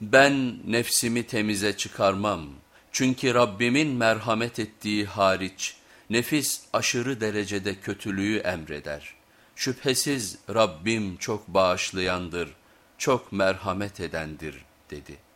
Ben nefsimi temize çıkarmam. Çünkü Rabbimin merhamet ettiği hariç nefis aşırı derecede kötülüğü emreder. Şüphesiz Rabbim çok bağışlayandır, çok merhamet edendir dedi.''